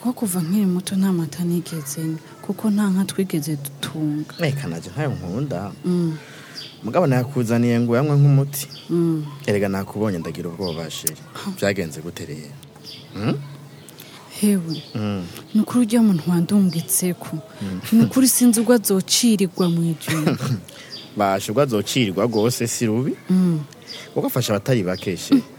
kuko kuva nkiri muto nta mata nigeze kuko nta nka twigeze dutunga reka ntayo ntayo nkunda mm. mugabo nakuzaniye ngo uyanywe nk'umuti mm. erega nakubonye ndagira ubwoba shiri byagenze gutereye hmm? hewe mm. ni ukuri ujya muntu wandungitse ko ni ukuri sinzi ubwo azokirirwa mu ijoro basha ubwo azokirirwa rwose si rubi kuko afasha abatari bakeshe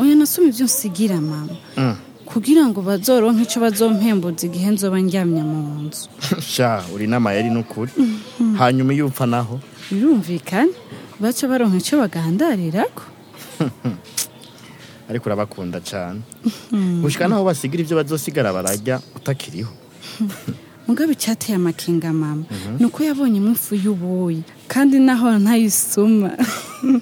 oya nasumye ibyo nsigira mama kugira ngo bazoro nk'icyo bazompembutse igihe nzoba njyamye mu nzu sha uri n'amayeri n'ukuri mhm. hanyuma iyo upfa naho birumvikana baca baronka icyo bagandarira ko ariko urabakunda cyane gushyira n'aho basigira ibyo bazosigara barajya utakiriho mugabe icyateye amakinga mama mhm. ni uko yabonye iminsi y'ubuye kandi naho ntayisuma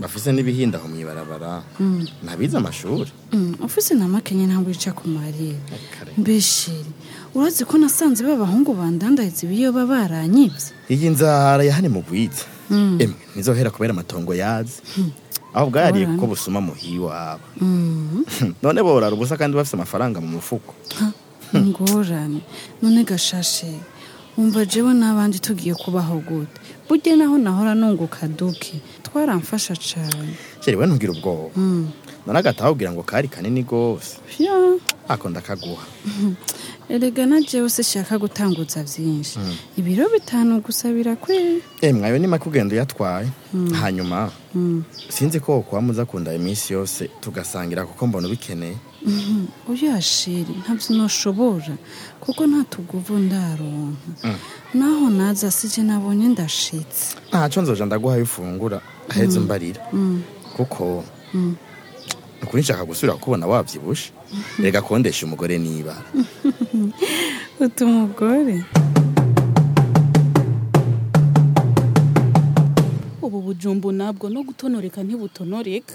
bafise n'ibihinda aho mu ibarabara mm. ntabize amashuri ufise na makenya ntabwo yica ku marira mbeshiri urazi ko nasanze b'abahungu bandandaritse ibiyoba baranyibye iyi nzara ya mu bwitsi emwe nizohera kubera amatongo yazi aho bwariye kuko busuma muhiye iwabo mm-hmm. none borara ubusa kandi bafite amafaranga mu mufuko ingorane none gashashe wumva jewe n'abandi tugiye kubaho gute bujye naho nahora nunguka duke twaramfasha cyane we ntugire ubwoba mm. none agatahubwira ngo kari kanini rwose akunda kaguha erega na jewe se shaka gutanguza byinshi mm. ibiro bitanu gusa birakwiye emwe eh, ayo ni make ugenda uyatwaye mm. hanyuma Mm. sinzi ko kwa muzakunda iminsi yose tugasangira kuko mbona ubikeneye uriya mm-hmm. shiri ntabyo ntushobora kuko nta tuguvu ndaronka mm. naho naza sije nabonye ndashitse ntacyo nzoja ndaguhaye ufungura ahetse mm. mbarira kuko ukuri nshaka gusubira kubona wabyibushe reka kondesha umugore niba utu mugore ubujumbu nabwo no gutonoreka ntibutonoreka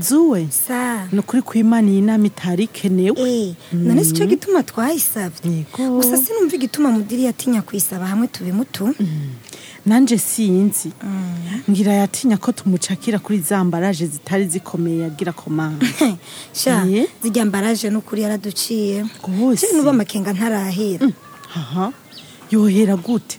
Zuwe. Sa ni ukuri kwimana iyi nama itari ikenewe eh, mm. none si cyo gituma twayisabye gusa sinumva igituma mudiri yatinya kuyisaba hamwe tube mutu mm. nanjye sinzi mm. ngira yatinya ko tumucakira kuri za mbaraje zitari zikomeye yagira komanda sha zijya mbaraje n'ukuri yaraduciye rwose nuba amakenga ntarahera yohera gute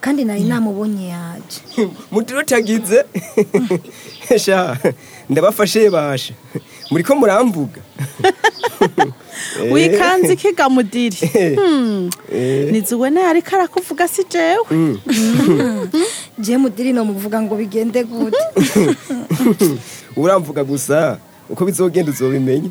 kandi nari hmm. namubonye yaje mudiri utagize ndabafashe basha muri ko muramvuga eh. wikanze ikiga mudiri ntizuwe nayo ariko arakuvuga si jewe hmm. jewe mudiri namuvuga ngo bigende gute uramvuga gusa uko bizogenda uzobimenye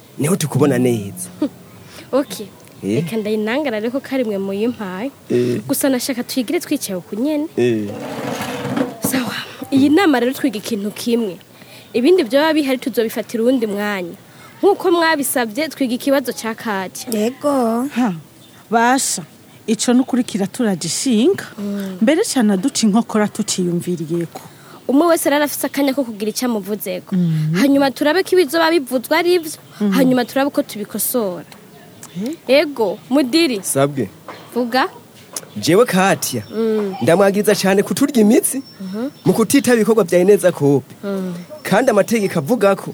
niho tukubona neza oke eh? reka ndayinangara rero ko karimwe mu yimpaye gusa nashaka tuyigire twicaye ku nyene sawa iyi nama rero twiga ikintu kimwe ibindi byaba bihari tuzobifatira uwundi mwanya nk'uko mwabisabye twiga ikibazo cya kake yego basha icyo n'ukuri kiraturajishinga mm. mbere cyane aduca inkokora tuciyumviriyeko umwe wese rero afite akanya ko kugira icyo amuvuzego mhm. hanyuma turabe ko ibizoba bivuzwa ari byo mhm. hanyuma turabe uko tubikosora eh? ego mudiri sabwe vuga jewe katia mm. ndamwagiriza cyane kuturya imitsi mhm. mu kutitaba ibikorwa bya ineza kope mm. kandi amategeko avuga ko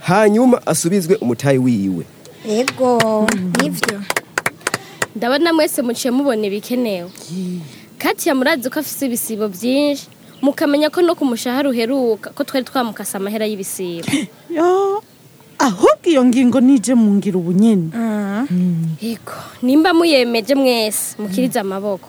hanyuma asubizwe umutayi wiwe yego mhm. nibyo ndabona mwese muciye mubona ibikenewe kati murazi ko afite ibisibo byinshi mukamenya ko no ku mushahara uheruka ko twari twamukasa amahera y'ibisibo ahubwo iyo ngingo nije mu ngira ubunyene ah. Mm. yego nimba muyemeje mwese mukirize mm. amaboko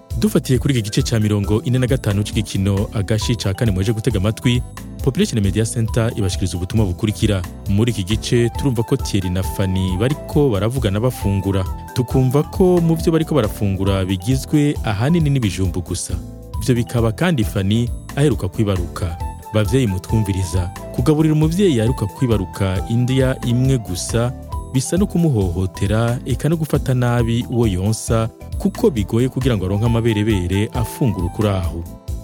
dufatiye kuri iki gice cya mirongo ine na gatanu cy'igikino agashi cya kane mweje gutega amatwi population media center ibashikiriza ubutumwa bukurikira muri iki gice turumva ko tieri na fani bariko baravugana bafungura tukumva ko mu byo bariko barafungura bigizwe ahanini n'ibijumbu gusa ibyo bikaba kandi fani aheruka kwibaruka babyeyi mutwumviriza kugaburira umubyeyi aheruka kwibaruka indiya imwe gusa bisa no kumuhohotera eka no gufata nabi uwo yonsa kuko bigoye kugira ngo aronke amaberebere afungura kuri aho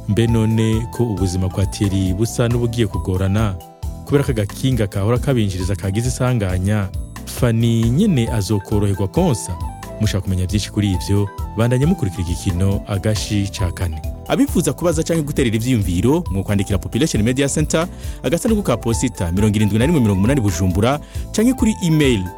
mbe none ko ubuzima bwa tiyeri busa n'ubugiye kugorana kubera ko agakinga kahora kabinjiriza kagize isanganya fani nyine azokoroherwa konsa mushaka kumenya byinshi kuri ibyo bandanye mukurikira igikino agashi ca kane abifuza kubaza cyangwa guterera ibyiyumviro mwakwandikira population media center agasanduku ka posita mirongo irindwi na rimwe mirongo umunani bujumbura cyangwa kuri email